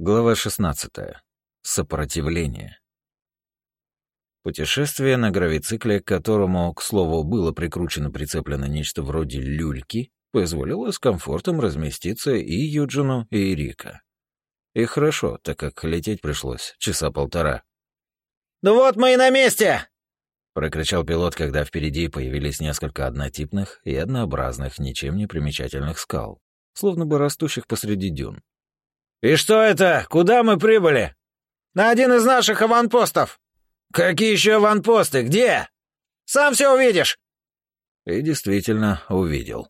Глава 16. Сопротивление. Путешествие на гравицикле, к которому, к слову, было прикручено прицеплено нечто вроде люльки, позволило с комфортом разместиться и Юджину, и Рика. И хорошо, так как лететь пришлось часа полтора. «Ну вот мы и на месте!» — прокричал пилот, когда впереди появились несколько однотипных и однообразных, ничем не примечательных скал, словно бы растущих посреди дюн. «И что это? Куда мы прибыли?» «На один из наших аванпостов». «Какие еще аванпосты? Где?» «Сам все увидишь». И действительно увидел.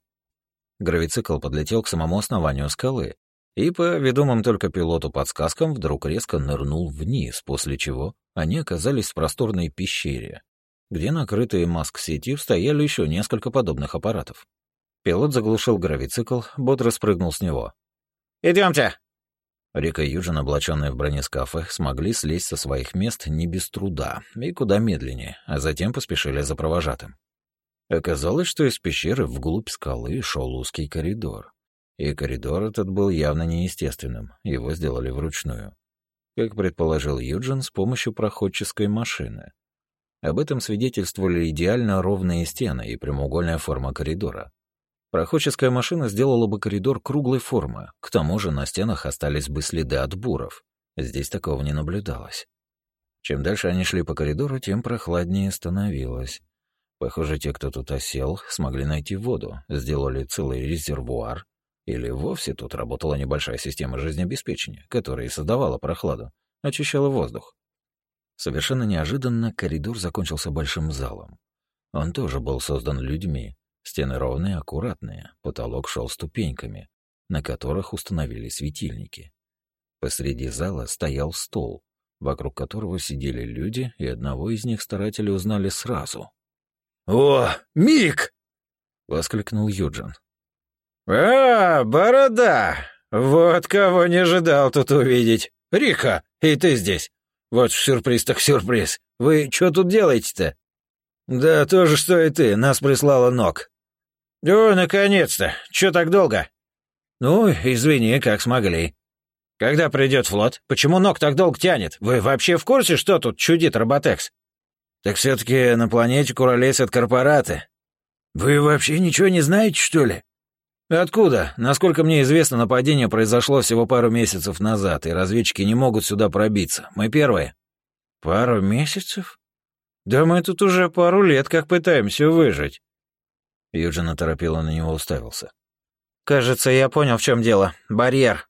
Гравицикл подлетел к самому основанию скалы и, по ведомым только пилоту подсказкам, вдруг резко нырнул вниз, после чего они оказались в просторной пещере, где накрытые маск-сетью стояли еще несколько подобных аппаратов. Пилот заглушил гравицикл, бодро спрыгнул с него. «Идемте!» Рика и Юджин, облаченные в бронескафы, смогли слезть со своих мест не без труда и куда медленнее, а затем поспешили за провожатым. Оказалось, что из пещеры вглубь скалы шел узкий коридор. И коридор этот был явно неестественным, его сделали вручную. Как предположил Юджин, с помощью проходческой машины. Об этом свидетельствовали идеально ровные стены и прямоугольная форма коридора. Проходческая машина сделала бы коридор круглой формы, к тому же на стенах остались бы следы от буров. Здесь такого не наблюдалось. Чем дальше они шли по коридору, тем прохладнее становилось. Похоже, те, кто тут осел, смогли найти воду, сделали целый резервуар, или вовсе тут работала небольшая система жизнеобеспечения, которая и создавала прохладу, очищала воздух. Совершенно неожиданно коридор закончился большим залом. Он тоже был создан людьми, Стены ровные, аккуратные, потолок шел ступеньками, на которых установили светильники. Посреди зала стоял стол, вокруг которого сидели люди, и одного из них старатели узнали сразу. «О, Мик!» — воскликнул Юджин. «А, борода! Вот кого не ожидал тут увидеть! Рика, и ты здесь! Вот сюрприз так сюрприз! Вы что тут делаете-то?» «Да то же, что и ты, нас прислала ног. «О, наконец-то! Чё так долго?» «Ну, извини, как смогли». «Когда придет флот? Почему ног так долго тянет? Вы вообще в курсе, что тут чудит Роботекс?» «Так все-таки на планете куролесят корпораты. Вы вообще ничего не знаете, что ли?» «Откуда? Насколько мне известно, нападение произошло всего пару месяцев назад, и разведчики не могут сюда пробиться. Мы первые». «Пару месяцев? Да мы тут уже пару лет как пытаемся выжить». Юджин оторопело на него уставился. «Кажется, я понял, в чем дело. Барьер».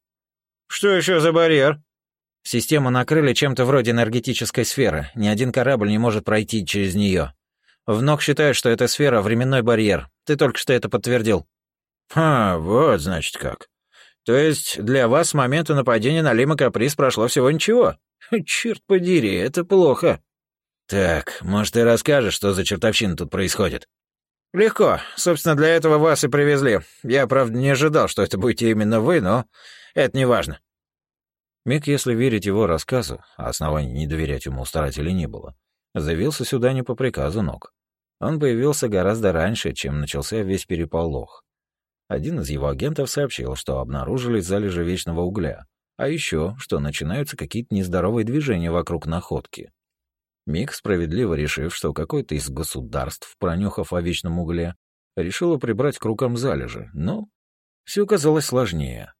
«Что еще за барьер?» «Систему накрыли чем-то вроде энергетической сферы. Ни один корабль не может пройти через нее. Внок считает, что эта сфера — временной барьер. Ты только что это подтвердил». «А, вот, значит, как. То есть для вас с момента нападения на Лима Каприз прошло всего ничего? Черт подери, это плохо». «Так, может, ты расскажешь, что за чертовщина тут происходит?» «Легко. Собственно, для этого вас и привезли. Я, правда, не ожидал, что это будете именно вы, но это не важно». Мик, если верить его рассказу, а оснований не доверять ему у не было, заявился сюда не по приказу ног. Он появился гораздо раньше, чем начался весь переполох. Один из его агентов сообщил, что обнаружили залежи вечного угля, а еще, что начинаются какие-то нездоровые движения вокруг находки. Мик, справедливо решив, что какое-то из государств, пронюхав о вечном угле, решило прибрать к рукам залежи, но все оказалось сложнее.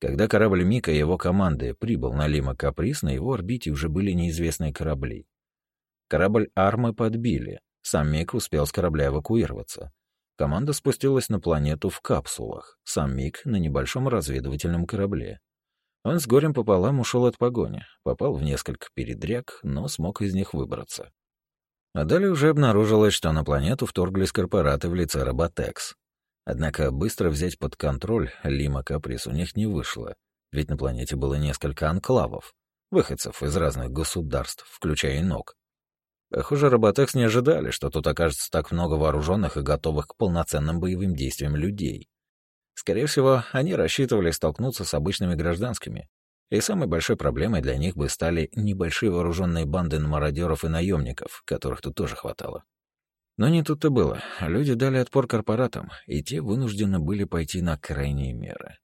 Когда корабль Мика и его команды прибыл на Лима Каприз, на его орбите уже были неизвестные корабли. Корабль Армы подбили, сам Мик успел с корабля эвакуироваться. Команда спустилась на планету в капсулах, сам Мик на небольшом разведывательном корабле. Он с горем пополам ушел от погони, попал в несколько передряг, но смог из них выбраться. А далее уже обнаружилось, что на планету вторглись корпораты в лице Роботекс. Однако быстро взять под контроль Лима Каприс у них не вышло, ведь на планете было несколько анклавов, выходцев из разных государств, включая и НОК. Похоже, Роботекс не ожидали, что тут окажется так много вооруженных и готовых к полноценным боевым действиям людей. Скорее всего, они рассчитывали столкнуться с обычными гражданскими, и самой большой проблемой для них бы стали небольшие вооруженные банды мародеров и наемников, которых тут тоже хватало. Но не тут-то было. Люди дали отпор корпоратам, и те вынуждены были пойти на крайние меры.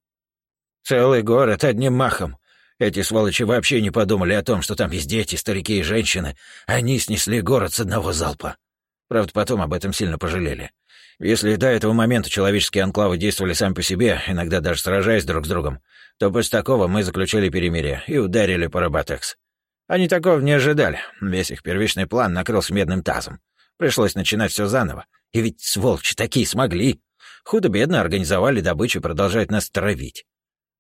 «Целый город одним махом! Эти сволочи вообще не подумали о том, что там есть дети, старики и женщины. Они снесли город с одного залпа. Правда, потом об этом сильно пожалели. Если до этого момента человеческие анклавы действовали сами по себе, иногда даже сражаясь друг с другом, то после такого мы заключили перемирие и ударили по Роботекс. Они такого не ожидали. Весь их первичный план накрылся медным тазом. Пришлось начинать все заново. И ведь сволочи такие смогли. Худо-бедно организовали добычу и продолжают нас травить.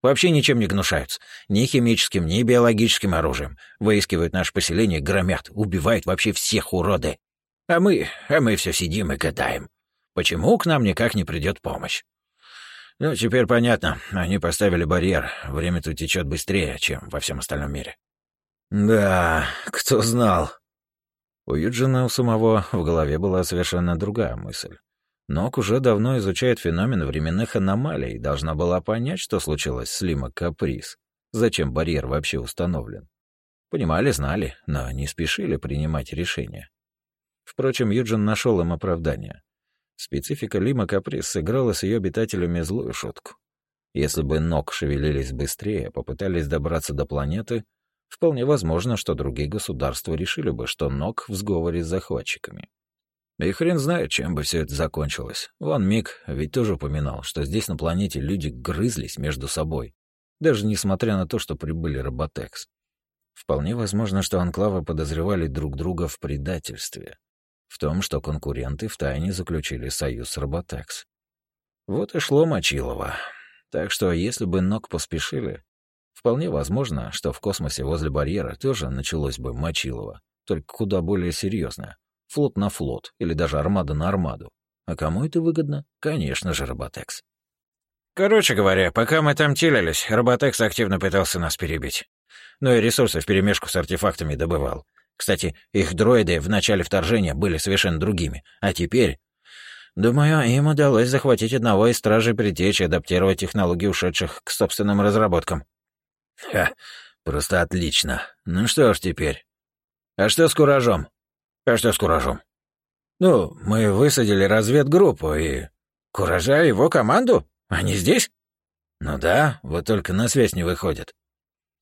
Вообще ничем не гнушаются. Ни химическим, ни биологическим оружием. Выискивают наше поселение, громят, убивают вообще всех уроды. А мы, а мы все сидим и гадаем. Почему к нам никак не придет помощь? Ну, теперь понятно. Они поставили барьер. Время тут течет быстрее, чем во всем остальном мире. Да, кто знал. У Юджина у самого в голове была совершенно другая мысль. Нок уже давно изучает феномен временных аномалий и должна была понять, что случилось с Лима Каприз. Зачем барьер вообще установлен? Понимали, знали, но не спешили принимать решения. Впрочем, Юджин нашел им оправдание. Специфика Лима Каприз сыграла с ее обитателями злую шутку. Если бы Нок шевелились быстрее, попытались добраться до планеты, вполне возможно, что другие государства решили бы, что Нок в сговоре с захватчиками. И хрен знает, чем бы все это закончилось. Вон Мик ведь тоже упоминал, что здесь на планете люди грызлись между собой, даже несмотря на то, что прибыли Роботекс. Вполне возможно, что анклавы подозревали друг друга в предательстве, в том, что конкуренты втайне заключили союз с Роботекс. Вот и шло Мочилово. Так что, если бы ног поспешили, вполне возможно, что в космосе возле барьера тоже началось бы Мочилово, только куда более серьезное флот на флот или даже армада на армаду. А кому это выгодно? Конечно же, Роботекс. Короче говоря, пока мы там телились, Роботекс активно пытался нас перебить. Ну и ресурсы вперемешку с артефактами добывал. Кстати, их дроиды в начале вторжения были совершенно другими, а теперь... Думаю, им удалось захватить одного из стражей притечи и адаптировать технологии ушедших к собственным разработкам. Ха, просто отлично. Ну что ж теперь? А что с куражом? «А что с Куражом?» «Ну, мы высадили разведгруппу и... Куража и его команду? Они здесь?» «Ну да, вот только на связь не выходят».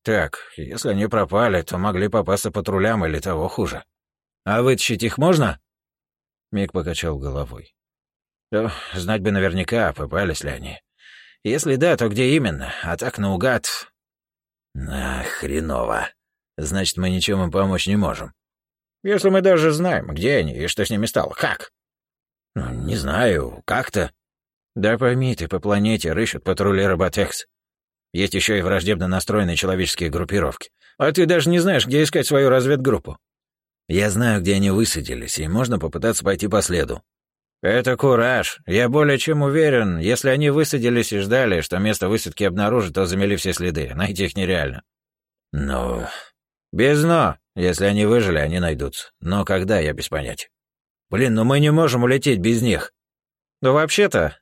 «Так, если они пропали, то могли попасться патрулям или того хуже. А вытащить их можно?» Мик покачал головой. «Ну, знать бы наверняка, попались ли они. Если да, то где именно? А так наугад...» «А, хреново. Значит, мы ничем им помочь не можем. Если мы даже знаем, где они и что с ними стало, как? Ну, не знаю, как-то. Да пойми ты, по планете рыщут патрули Роботекс. Есть еще и враждебно настроенные человеческие группировки. А ты даже не знаешь, где искать свою разведгруппу. Я знаю, где они высадились, и можно попытаться пойти по следу. Это кураж. Я более чем уверен, если они высадились и ждали, что место высадки обнаружат, то замели все следы. Найти их нереально. Но... Без «но». Если они выжили, они найдутся. Но когда, я без понятия. Блин, ну мы не можем улететь без них. Ну вообще-то...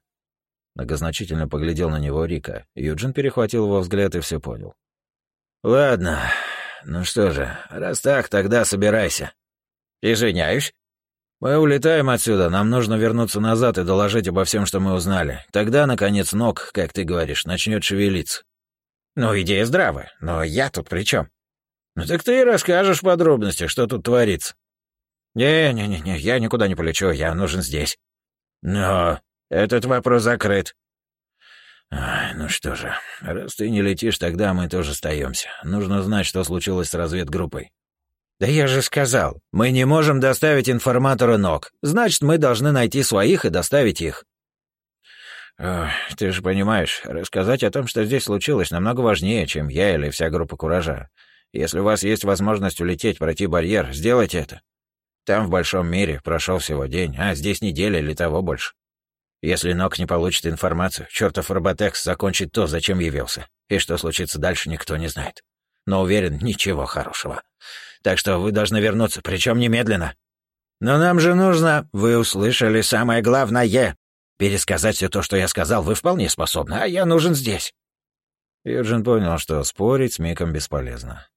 Многозначительно поглядел на него Рика. Юджин перехватил его взгляд и все понял. «Ладно, ну что же, раз так, тогда собирайся». «Извиняюсь». «Мы улетаем отсюда, нам нужно вернуться назад и доложить обо всем, что мы узнали. Тогда, наконец, ног, как ты говоришь, начнет шевелиться». «Ну, идея здравая, но я тут при чем? «Ну так ты и расскажешь подробности, что тут творится». «Не-не-не, я никуда не полечу, я нужен здесь». «Но этот вопрос закрыт». Ай, «Ну что же, раз ты не летишь, тогда мы тоже остаемся. Нужно знать, что случилось с разведгруппой». «Да я же сказал, мы не можем доставить информатора ног. Значит, мы должны найти своих и доставить их». Ох, «Ты же понимаешь, рассказать о том, что здесь случилось, намного важнее, чем я или вся группа Куража. Если у вас есть возможность улететь, пройти барьер, сделайте это. Там в большом мире прошел всего день, а здесь неделя или того больше. Если Нок не получит информацию, чертов Роботекс закончит то, зачем явился. И что случится дальше, никто не знает. Но уверен, ничего хорошего. Так что вы должны вернуться, причем немедленно. Но нам же нужно... Вы услышали самое главное. Пересказать все то, что я сказал, вы вполне способны, а я нужен здесь. Юджин понял, что спорить с Миком бесполезно.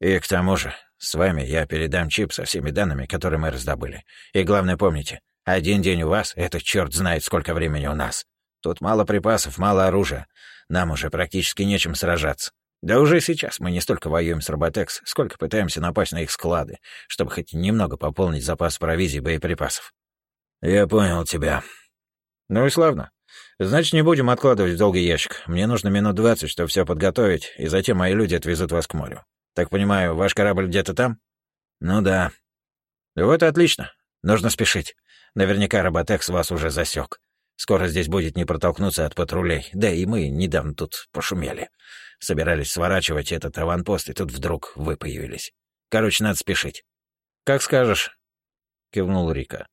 И к тому же, с вами я передам чип со всеми данными, которые мы раздобыли. И главное, помните, один день у вас — это черт знает сколько времени у нас. Тут мало припасов, мало оружия. Нам уже практически нечем сражаться. Да уже сейчас мы не столько воюем с Роботекс, сколько пытаемся напасть на их склады, чтобы хоть немного пополнить запас провизии и боеприпасов. Я понял тебя. Ну и славно. Значит, не будем откладывать в долгий ящик. Мне нужно минут двадцать, чтобы все подготовить, и затем мои люди отвезут вас к морю. Так понимаю, ваш корабль где-то там? Ну да. Вот и отлично. Нужно спешить. Наверняка Роботекс вас уже засек. Скоро здесь будет не протолкнуться от патрулей. Да и мы недавно тут пошумели. Собирались сворачивать этот аванпост, и тут вдруг вы появились. Короче, надо спешить. Как скажешь, кивнул Рика.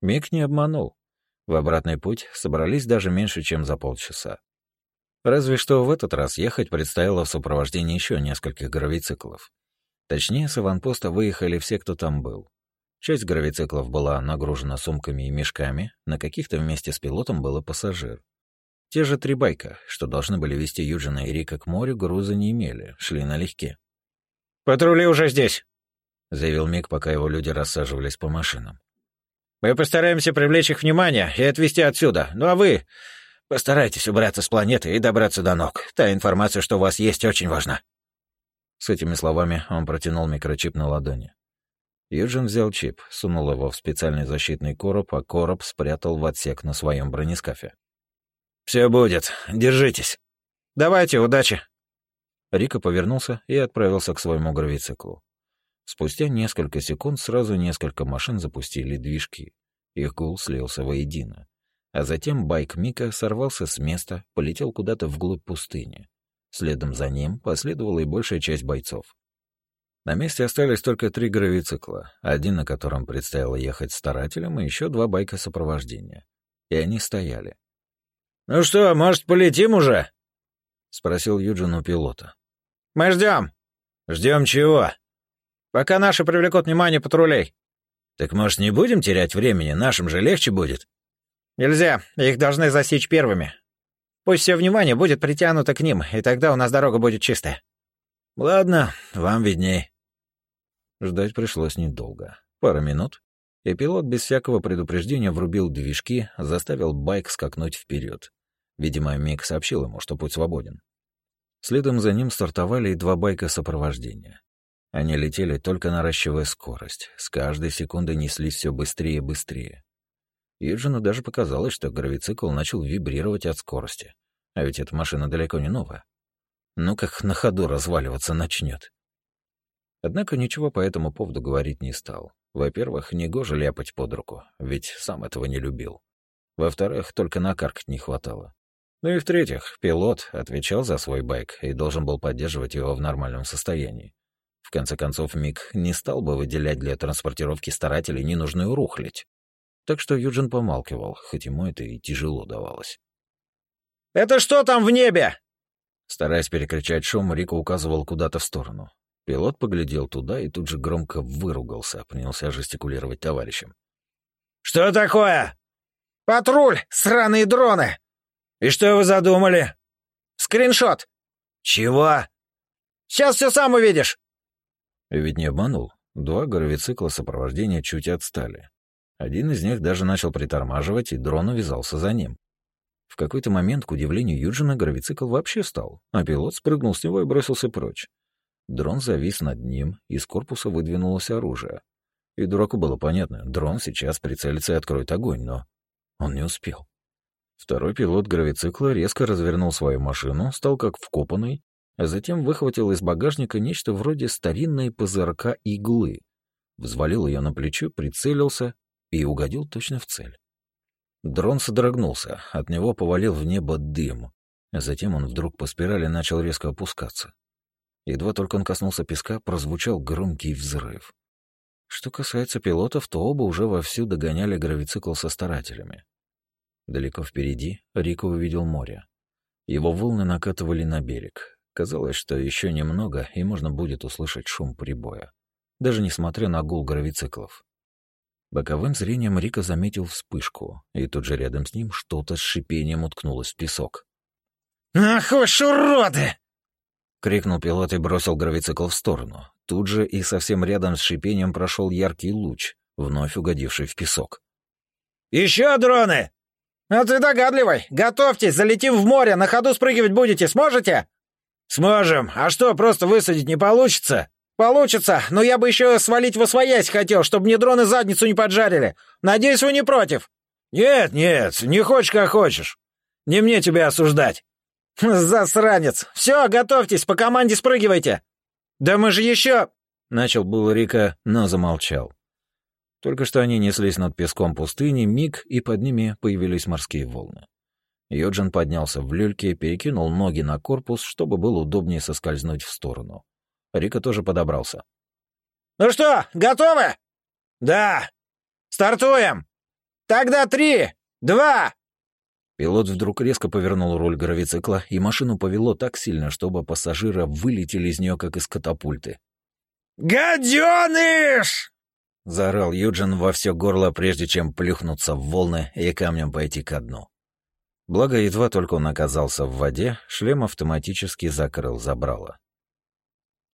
Мик не обманул. В обратный путь собрались даже меньше, чем за полчаса. Разве что в этот раз ехать предстояло в сопровождении еще нескольких гравициклов. Точнее, с аванпоста выехали все, кто там был. Часть гравициклов была нагружена сумками и мешками, на каких-то вместе с пилотом было пассажир. Те же три байка, что должны были вести Юджина и Рика к морю, груза не имели, шли налегке. «Патрули уже здесь», — заявил Мик, пока его люди рассаживались по машинам. «Мы постараемся привлечь их внимание и отвезти отсюда. Ну а вы постарайтесь убраться с планеты и добраться до ног. Та информация, что у вас есть, очень важна». С этими словами он протянул микрочип на ладони. Юджин взял чип, сунул его в специальный защитный короб, а короб спрятал в отсек на своем бронескафе. «Все будет. Держитесь. Давайте, удачи!» Рика повернулся и отправился к своему гравициклу. Спустя несколько секунд сразу несколько машин запустили движки. Их гул слился воедино. А затем байк Мика сорвался с места, полетел куда-то вглубь пустыни. Следом за ним последовала и большая часть бойцов. На месте остались только три гравицикла, один, на котором предстояло ехать старателем, и еще два байка сопровождения. И они стояли. «Ну что, может, полетим уже?» — спросил Юджин у пилота. «Мы ждем». «Ждем чего?» «Пока наши привлекут внимание патрулей». «Так, может, не будем терять времени? Нашим же легче будет». «Нельзя. Их должны засечь первыми. Пусть все внимание будет притянуто к ним, и тогда у нас дорога будет чистая». «Ладно, вам видней». Ждать пришлось недолго. Пара минут, и пилот без всякого предупреждения врубил движки, заставил байк скакнуть вперед. Видимо, Мик сообщил ему, что путь свободен. Следом за ним стартовали и два байка сопровождения. Они летели, только наращивая скорость. С каждой секунды неслись все быстрее и быстрее. Юджину даже показалось, что гравицикл начал вибрировать от скорости. А ведь эта машина далеко не новая. Ну как на ходу разваливаться начнет. Однако ничего по этому поводу говорить не стал. Во-первых, негоже ляпать под руку, ведь сам этого не любил. Во-вторых, только накаркать не хватало. Ну и в-третьих, пилот отвечал за свой байк и должен был поддерживать его в нормальном состоянии. В конце концов, Мик не стал бы выделять для транспортировки старателей ненужную рухлядь. Так что Юджин помалкивал, хоть ему это и тяжело давалось. «Это что там в небе?» Стараясь перекричать шум, Рика указывал куда-то в сторону. Пилот поглядел туда и тут же громко выругался, принялся жестикулировать товарищем. «Что такое?» «Патруль! Сраные дроны!» «И что вы задумали?» «Скриншот!» «Чего?» «Сейчас все сам увидишь!» Ведь не обманул. Два гравицикла сопровождения чуть отстали. Один из них даже начал притормаживать, и дрон увязался за ним. В какой-то момент, к удивлению Юджина, гравицикл вообще стал, а пилот спрыгнул с него и бросился прочь. Дрон завис над ним, из корпуса выдвинулось оружие. И дураку было понятно, дрон сейчас прицелится и откроет огонь, но он не успел. Второй пилот гравицикла резко развернул свою машину, стал как вкопанный, а затем выхватил из багажника нечто вроде старинной ПЗРК иглы, взвалил ее на плечо, прицелился и угодил точно в цель. Дрон содрогнулся, от него повалил в небо дым, а затем он вдруг по спирали начал резко опускаться. Едва только он коснулся песка, прозвучал громкий взрыв. Что касается пилотов, то оба уже вовсю догоняли гравицикл со старателями. Далеко впереди Рико увидел море. Его волны накатывали на берег. Казалось, что еще немного, и можно будет услышать шум прибоя. Даже несмотря на гул гравициклов. Боковым зрением Рика заметил вспышку, и тут же рядом с ним что-то с шипением уткнулось в песок. «Ах вы ж уроды!» — крикнул пилот и бросил гравицикл в сторону. Тут же и совсем рядом с шипением прошел яркий луч, вновь угодивший в песок. «Еще дроны! Ну ты догадливый! Готовьтесь, залетим в море, на ходу спрыгивать будете, сможете?» «Сможем. А что, просто высадить не получится?» «Получится, но я бы еще свалить в освоясь хотел, чтобы мне дроны задницу не поджарили. Надеюсь, вы не против?» «Нет, нет, не хочешь, как хочешь. Не мне тебя осуждать». «Засранец! Все, готовьтесь, по команде спрыгивайте!» «Да мы же еще...» — начал был Рика, но замолчал. Только что они неслись над песком пустыни, миг, и под ними появились морские волны. Йоджин поднялся в люльке, перекинул ноги на корпус, чтобы было удобнее соскользнуть в сторону. Рика тоже подобрался. «Ну что, готовы?» «Да! Стартуем! Тогда три, два...» Пилот вдруг резко повернул руль гравицикла, и машину повело так сильно, что оба пассажира вылетели из нее, как из катапульты. «Гаденыш!» — заорал Юджин во все горло, прежде чем плюхнуться в волны и камнем пойти ко дну. Благо, едва только он оказался в воде, шлем автоматически закрыл забрало.